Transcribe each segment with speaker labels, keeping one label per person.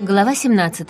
Speaker 1: Глава 17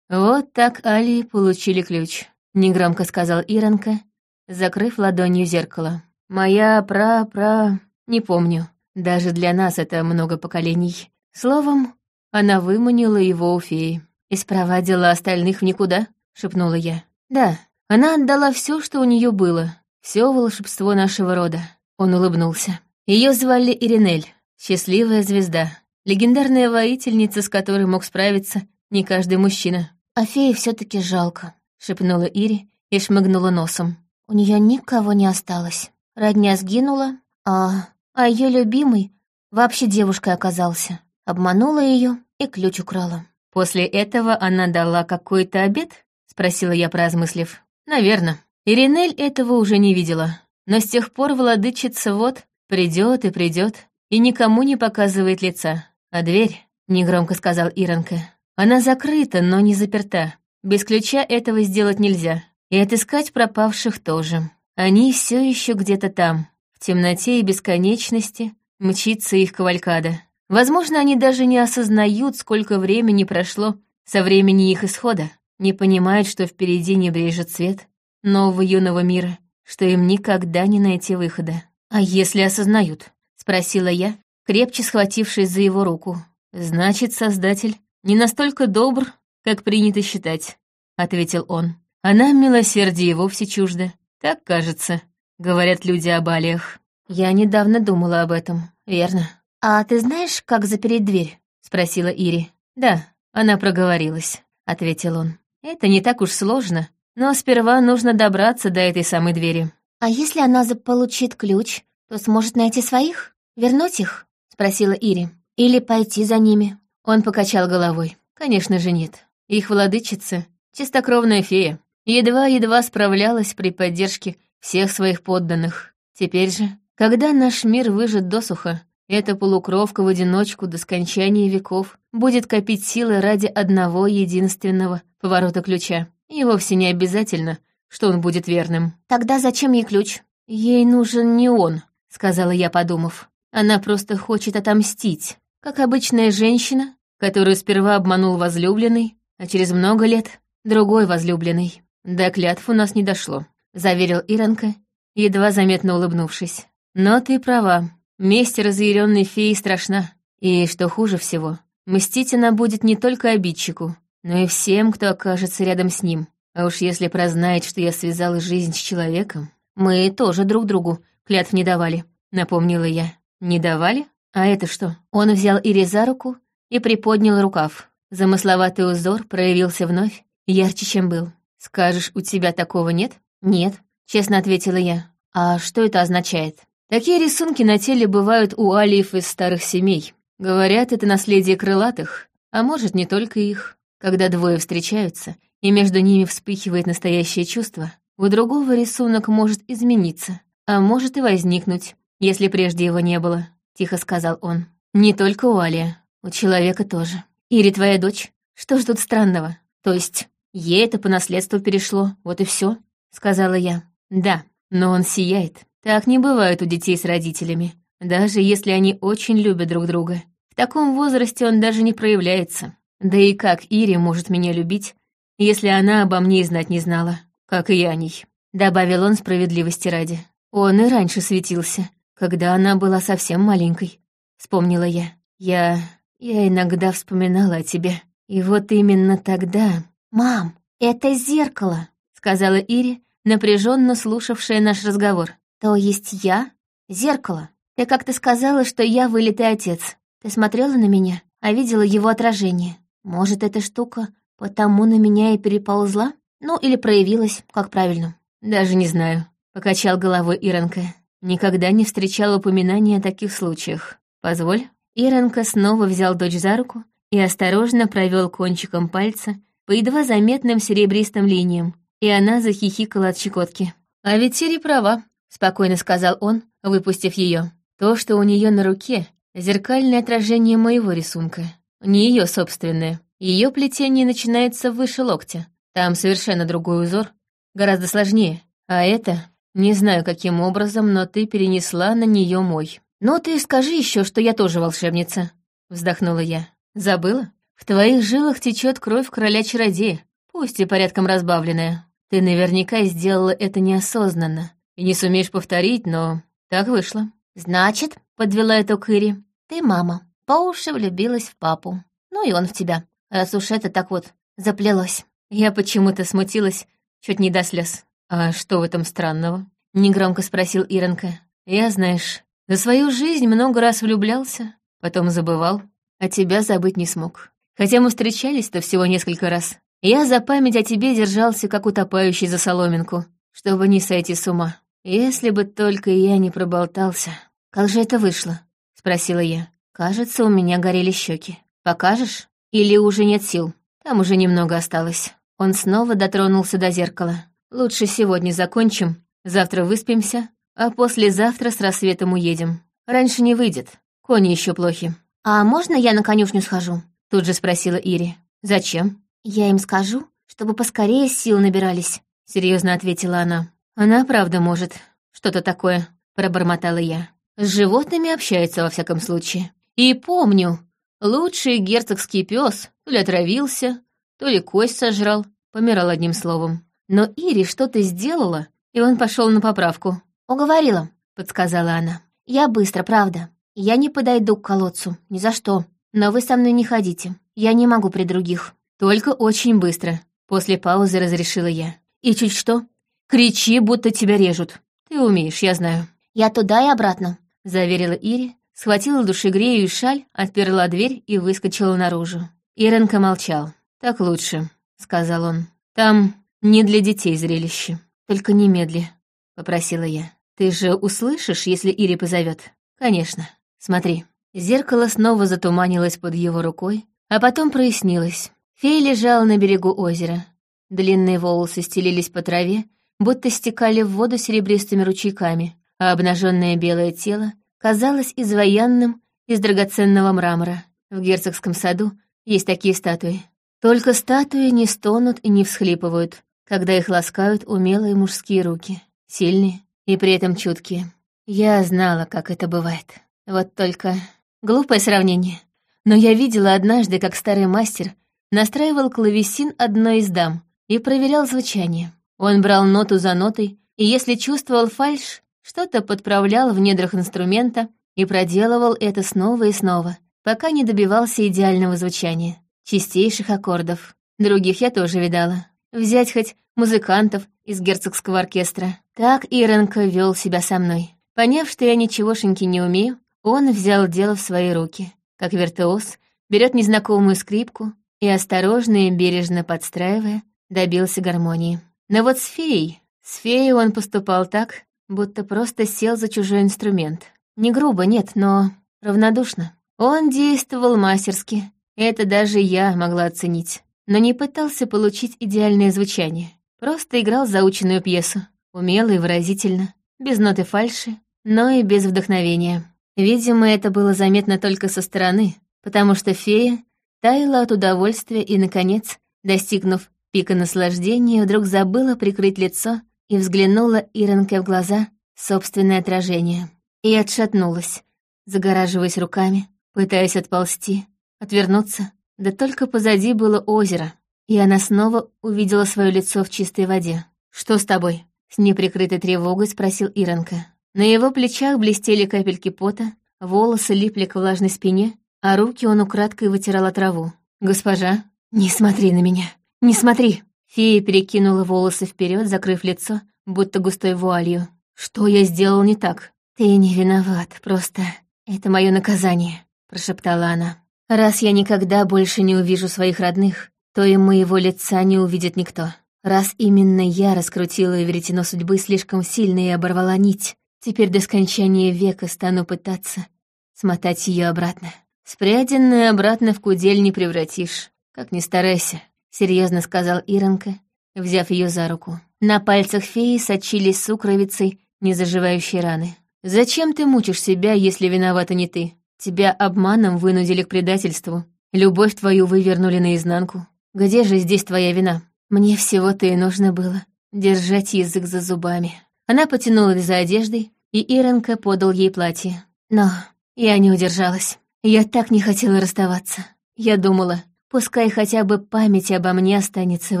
Speaker 1: «Вот так Али получили ключ», — негромко сказал Иронка, закрыв ладонью зеркало. «Моя пра-пра... не помню. Даже для нас это много поколений. Словом, она выманила его у феи. «И спровадила остальных в никуда?» — шепнула я. «Да, она отдала все, что у нее было, все волшебство нашего рода». Он улыбнулся. Ее звали Иринель, счастливая звезда. Легендарная воительница, с которой мог справиться не каждый мужчина. «А феи все таки жалко», — шепнула Ири и шмыгнула носом. «У нее никого не осталось. Родня сгинула, а, а ее любимый вообще девушкой оказался. Обманула ее и ключ украла». «После этого она дала какой-то обед?» — спросила я, поразмыслив. «Наверно. Иринель этого уже не видела. Но с тех пор владычица вот придет и придет и никому не показывает лица. «А дверь?» — негромко сказал Иронка. «Она закрыта, но не заперта. Без ключа этого сделать нельзя. И отыскать пропавших тоже. Они все еще где-то там. В темноте и бесконечности мчится их кавалькада. Возможно, они даже не осознают, сколько времени прошло со времени их исхода. Не понимают, что впереди не брежет свет нового юного мира, что им никогда не найти выхода. «А если осознают?» — спросила я, крепче схватившись за его руку. «Значит, Создатель не настолько добр, как принято считать», — ответил он. «А нам милосердие вовсе чуждо. Так кажется», — говорят люди об алиях. «Я недавно думала об этом, верно». «А ты знаешь, как запереть дверь?» — спросила Ири. «Да, она проговорилась», — ответил он. «Это не так уж сложно, но сперва нужно добраться до этой самой двери». «А если она заполучит ключ, то сможет найти своих? Вернуть их?» — спросила Ири. «Или пойти за ними?» Он покачал головой. «Конечно же нет. Их владычица — чистокровная фея. Едва-едва справлялась при поддержке всех своих подданных. Теперь же, когда наш мир выжат досуха, эта полукровка в одиночку до скончания веков будет копить силы ради одного единственного поворота ключа. И вовсе не обязательно, что он будет верным. «Тогда зачем ей ключ?» «Ей нужен не он», — сказала я, подумав. Она просто хочет отомстить, как обычная женщина, которую сперва обманул возлюбленный, а через много лет — другой возлюбленный. До клятв у нас не дошло, — заверил Иронка, едва заметно улыбнувшись. Но ты права, месть разъяренной феи страшна. И, что хуже всего, мстить она будет не только обидчику, но и всем, кто окажется рядом с ним. А уж если прознает, что я связала жизнь с человеком, мы тоже друг другу клятв не давали, напомнила я. «Не давали? А это что?» Он взял Ири за руку и приподнял рукав. Замысловатый узор проявился вновь, ярче, чем был. «Скажешь, у тебя такого нет?» «Нет», — честно ответила я. «А что это означает?» «Такие рисунки на теле бывают у алиев из старых семей. Говорят, это наследие крылатых, а может, не только их. Когда двое встречаются, и между ними вспыхивает настоящее чувство, у другого рисунок может измениться, а может и возникнуть, если прежде его не было», — тихо сказал он. «Не только у Алия, у человека тоже. Ири твоя дочь. Что ж тут странного? То есть, ей это по наследству перешло, вот и все, сказала я. «Да, но он сияет. Так не бывает у детей с родителями, даже если они очень любят друг друга. В таком возрасте он даже не проявляется. Да и как Ири может меня любить, если она обо мне и знать не знала, как и я о ней?» Добавил он справедливости ради. Он и раньше светился, когда она была совсем маленькой, вспомнила я. Я... я иногда вспоминала о тебе. И вот именно тогда... «Мам, это зеркало», — сказала Ири, напряженно слушавшая наш разговор. «То есть я? Зеркало. Ты как-то сказала, что я вылитый отец. Ты смотрела на меня, а видела его отражение. Может, эта штука потому на меня и переползла? Ну, или проявилась, как правильно. Даже не знаю», — покачал головой Иронка. Никогда не встречал упоминания о таких случаях. Позволь. Иронка снова взял дочь за руку и осторожно провел кончиком пальца по едва заметным серебристым линиям, и она захихикала от щекотки. «А ведь Сири права», — спокойно сказал он, выпустив ее. «То, что у нее на руке, зеркальное отражение моего рисунка. Не ее собственное. Ее плетение начинается выше локтя. Там совершенно другой узор, гораздо сложнее. А это не знаю, каким образом, но ты перенесла на нее мой. Но ты скажи еще, что я тоже волшебница, вздохнула я. Забыла? В твоих жилах течет кровь короля-чародея, пусть и порядком разбавленная. Ты наверняка сделала это неосознанно. И не сумеешь повторить, но так вышло.
Speaker 2: Значит, подвела итог Ири, ты мама. По уши влюбилась в папу. Ну и он в тебя. Раз уж это так вот заплелось.
Speaker 1: Я почему-то смутилась, чуть не до слез. А что в этом странного? Негромко спросил Иронка. Я, знаешь, за свою жизнь много раз влюблялся, потом забывал, а тебя забыть не смог. Хотя мы встречались-то всего несколько раз. Я за память о тебе держался, как утопающий за соломинку, чтобы не сойти с ума. Если бы только я не проболтался. Как же это вышло? Спросила я. Кажется, у меня горели щеки. Покажешь? Или уже нет сил? Там уже немного осталось. Он снова дотронулся до зеркала. Лучше сегодня закончим, завтра выспимся, а послезавтра с рассветом уедем. Раньше не выйдет. Кони еще плохи.
Speaker 2: «А можно я на конюшню схожу?»
Speaker 1: Тут же спросила Ири. «Зачем?»
Speaker 2: «Я им скажу, чтобы поскорее сил набирались», —
Speaker 1: серьезно ответила она. «Она правда может. Что-то такое», — пробормотала я. «С животными общается во всяком случае. И помню, лучший герцогский пес то ли отравился, то ли кость сожрал, помирал одним словом. Но Ири что-то сделала, и он пошел на поправку.
Speaker 2: «Уговорила», — подсказала она. «Я быстро, правда. Я не подойду к колодцу, ни за что. Но вы со мной не ходите. Я не могу при других».
Speaker 1: «Только очень быстро», — после паузы разрешила я. «И чуть что, кричи, будто тебя режут. Ты умеешь, я знаю».
Speaker 2: «Я туда и обратно», —
Speaker 1: заверила Ири, схватила душегрею и шаль, отперла дверь и выскочила наружу. Иренка молчал. «Так лучше», — сказал он. «Там не для детей зрелище. Только немедли», — попросила я. «Ты же услышишь, если Ири позовет?» «Конечно. Смотри». Зеркало снова затуманилось под его рукой, а потом прояснилось. Фея лежала на берегу озера. Длинные волосы стелились по траве, будто стекали в воду серебристыми ручейками, а обнаженное белое тело казалось изваянным из драгоценного мрамора. В герцогском саду есть такие статуи. Только статуи не стонут и не всхлипывают, когда их ласкают умелые мужские руки, сильные и при этом чуткие. Я знала, как это бывает. Вот только глупое сравнение. Но я видела однажды, как старый мастер настраивал клавесин одной из дам и проверял звучание. Он брал ноту за нотой, и если чувствовал фальшь, что-то подправлял в недрах инструмента и проделывал это снова и снова, пока не добивался идеального звучания, чистейших аккордов. Других я тоже видала. Взять хоть музыкантов из герцогского оркестра. Так Иренко вел себя со мной. Поняв, что я ничегошеньки не умею, он взял дело в свои руки, как виртуоз берет незнакомую скрипку и, осторожно и бережно подстраивая, добился гармонии. Но вот с феей, с феей он поступал так, будто просто сел за чужой инструмент. Не грубо, нет, но равнодушно. Он действовал мастерски, это даже я могла оценить, но не пытался получить идеальное звучание. Просто играл заученную пьесу, умело и выразительно, без ноты фальши, но и без вдохновения. Видимо, это было заметно только со стороны, потому что фея таяла от удовольствия и, наконец, достигнув пика наслаждения, вдруг забыла прикрыть лицо и взглянула Иронке в глаза собственное отражение. И отшатнулась, загораживаясь руками, пытаясь отползти, отвернуться. Да только позади было озеро, и она снова увидела свое лицо в чистой воде. «Что с тобой?» — с неприкрытой тревогой спросил Иронка. На его плечах блестели капельки пота, волосы липли к влажной спине, а руки он украдкой вытирал траву. «Госпожа, не смотри на меня! Не смотри!» Фея перекинула волосы вперед, закрыв лицо, будто густой вуалью. «Что я сделал не так?» «Ты не виноват, просто это мое наказание», — прошептала она. «Раз я никогда больше не увижу своих родных, то и моего лица не увидит никто. Раз именно я раскрутила веретено судьбы слишком сильно и оборвала нить, Теперь до скончания века стану пытаться смотать ее обратно. Спряденную обратно в кудель не превратишь, как ни старайся, серьезно сказал Иронка, взяв ее за руку. На пальцах феи сочились сукровицей незаживающие раны. «Зачем ты мучишь себя, если виновата не ты? Тебя обманом вынудили к предательству. Любовь твою вывернули наизнанку. Где же здесь твоя вина? Мне всего-то и нужно было держать язык за зубами». Она потянулась за одеждой, и Иренка подал ей платье. Но я не удержалась. Я так не хотела расставаться. Я думала, пускай хотя бы память обо мне останется в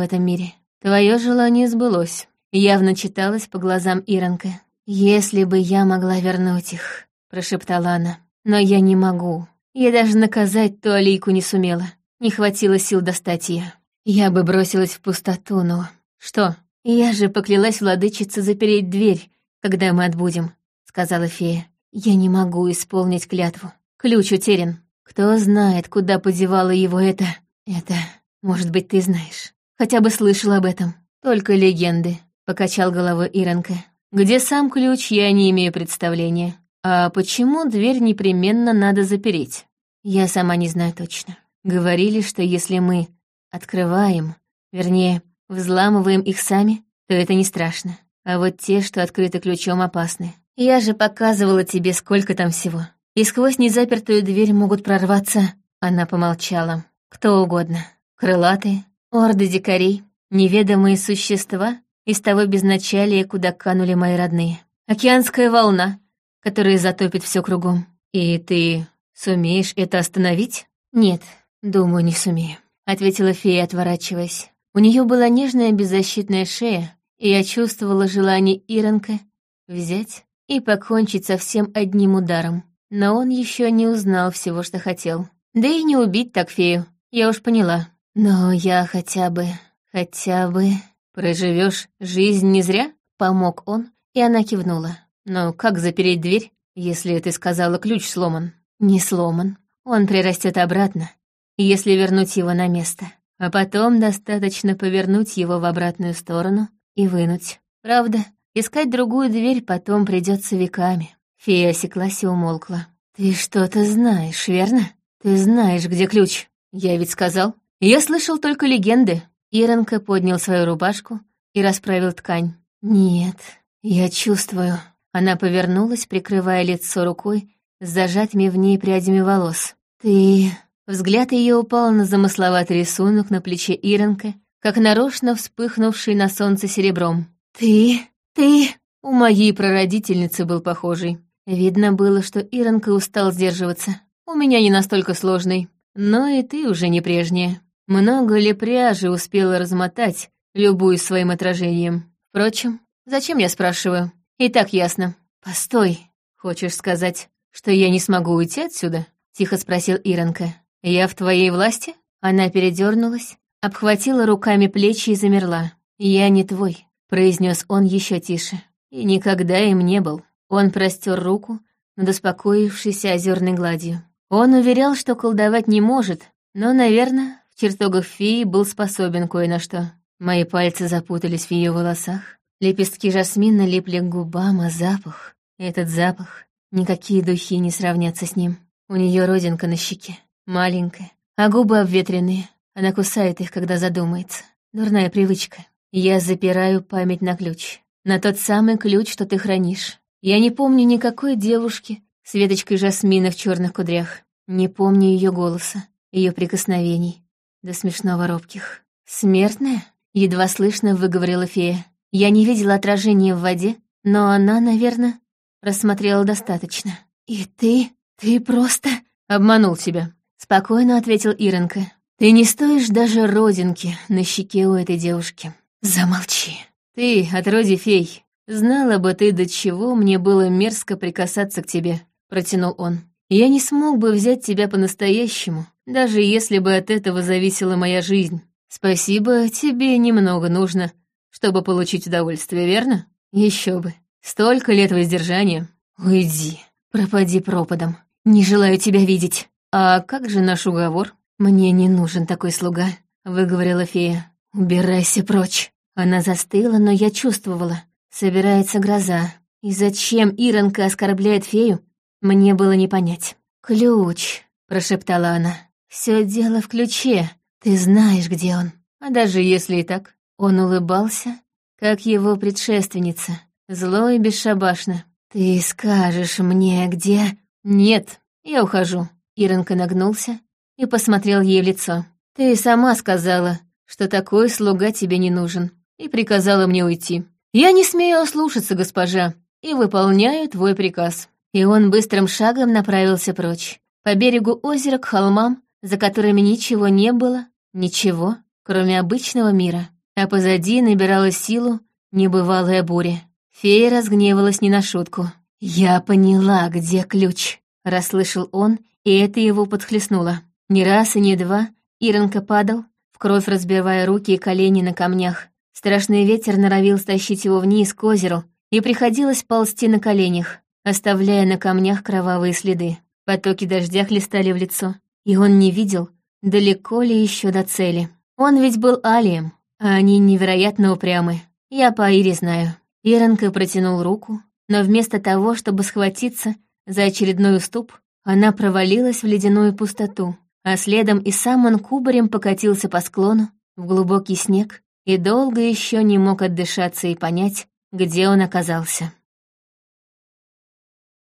Speaker 1: этом мире. Твое желание сбылось. Явно читалось по глазам Иронка. «Если бы я могла вернуть их», — прошептала она. «Но я не могу. Я даже наказать ту Алийку не сумела. Не хватило сил достать ее. Я бы бросилась в пустоту, но... Что? Я же поклялась владычице запереть дверь, когда мы отбудем», — сказала фея. «Я не могу исполнить клятву. Ключ утерян. Кто знает, куда подевала его это... Это... Может быть, ты знаешь. Хотя бы слышал об этом. Только легенды», — покачал головой Иронка. «Где сам ключ, я не имею представления. А почему дверь непременно надо запереть? Я сама не знаю точно. Говорили, что если мы открываем, вернее, взламываем их сами, то это не страшно. А вот те, что открыты ключом, опасны. Я же показывала тебе, сколько там всего. И сквозь незапертую дверь могут прорваться... Она помолчала. Кто угодно. Крылатые, орды дикарей, неведомые существа из того безначалия, куда канули мои родные. Океанская волна, которая затопит все кругом. И ты сумеешь это остановить? Нет, думаю, не сумею, ответила фея, отворачиваясь. У нее была нежная беззащитная шея, и я чувствовала желание Иронка взять и покончить со всем одним ударом. Но он еще не узнал всего, что хотел. Да и не убить так фею, я уж поняла. Но я хотя бы, хотя бы... Проживешь жизнь не зря? Помог он, и она кивнула. Но как запереть дверь, если ты сказала, ключ сломан? Не сломан. Он прирастет обратно, если вернуть его на место. А потом достаточно повернуть его в обратную сторону и вынуть. Правда, искать другую дверь потом придется веками. Фея осеклась и умолкла. «Ты что-то знаешь, верно? Ты знаешь, где ключ. Я ведь сказал. Я слышал только легенды». Иронка поднял свою рубашку и расправил ткань. «Нет, я чувствую». Она повернулась, прикрывая лицо рукой, с зажатыми в ней прядями волос. «Ты...» Взгляд ее упал на замысловатый рисунок на плече Иронка, как нарочно вспыхнувший на солнце серебром. «Ты... ты...» У моей прародительницы был похожий. Видно было, что Иронка устал сдерживаться. У меня не настолько сложный. Но и ты уже не прежняя. Много ли пряжи успела размотать, любую своим отражением? Впрочем, зачем я спрашиваю? И так ясно. Постой. Хочешь сказать, что я не смогу уйти отсюда? Тихо спросил Иронка. Я в твоей власти? Она передернулась, обхватила руками плечи и замерла. Я не твой, произнес он еще тише. И никогда им не был. Он простер руку над успокоившейся озерной гладью. Он уверял, что колдовать не может, но, наверное, в чертогах феи был способен кое на что. Мои пальцы запутались в ее волосах, Лепестки жасмина липли к губам, а запах... Этот запах... Никакие духи не сравнятся с ним. У нее родинка на щеке, маленькая, а губы обветренные. Она кусает их, когда задумается. Дурная привычка. Я запираю память на ключ. На тот самый ключ, что ты хранишь. Я не помню никакой девушки с веточкой жасмина в черных кудрях. Не помню ее голоса, ее прикосновений, до смешного робких. «Смертная?» — едва слышно выговорила фея. Я не видела отражения в воде, но она, наверное, рассмотрела достаточно. «И ты? Ты просто...» «Обманул тебя», — спокойно ответил Иренка. «Ты не стоишь даже родинки на щеке у этой девушки. Замолчи. Ты, отроди фей, знала бы ты, до чего мне было мерзко прикасаться к тебе», — протянул он. «Я не смог бы взять тебя по-настоящему, даже если бы от этого зависела моя жизнь. Спасибо, тебе немного нужно, чтобы получить удовольствие, верно? Еще бы. Столько лет воздержания. Уйди, пропади пропадом. Не желаю тебя видеть. А как же наш уговор? Мне не нужен такой слуга, выговорила фея. Убирайся прочь. Она застыла, но я чувствовала. Собирается гроза. И зачем Иронка оскорбляет фею, мне было не понять. «Ключ», — прошептала она. «Все дело в ключе. Ты знаешь, где он. А даже если и так, он улыбался, как его предшественница, зло и бесшабашно. «Ты скажешь мне, где...» «Нет, я ухожу». Иронка нагнулся и посмотрел ей в лицо. «Ты сама сказала, что такой слуга тебе не нужен, и приказала мне уйти. Я не смею ослушаться, госпожа, и выполняю твой приказ». И он быстрым шагом направился прочь, по берегу озера к холмам, за которыми ничего не было, ничего, кроме обычного мира. А позади набирала силу небывалая буря. Фея разгневалась не на шутку. «Я поняла, где ключ», — расслышал он, и это его подхлестнуло. Ни раз и ни два Иронка падал, в кровь разбивая руки и колени на камнях. Страшный ветер норовил стащить его вниз к озеру, и приходилось ползти на коленях, оставляя на камнях кровавые следы. Потоки дождя хлестали в лицо, и он не видел, далеко ли еще до цели. Он ведь был алием, они невероятно упрямы. Я по Ире знаю. Иронка протянул руку, но вместо того, чтобы схватиться за очередной уступ, она провалилась в ледяную пустоту, а следом и сам он кубарем покатился по склону в глубокий снег и долго еще не мог отдышаться и понять, где он оказался.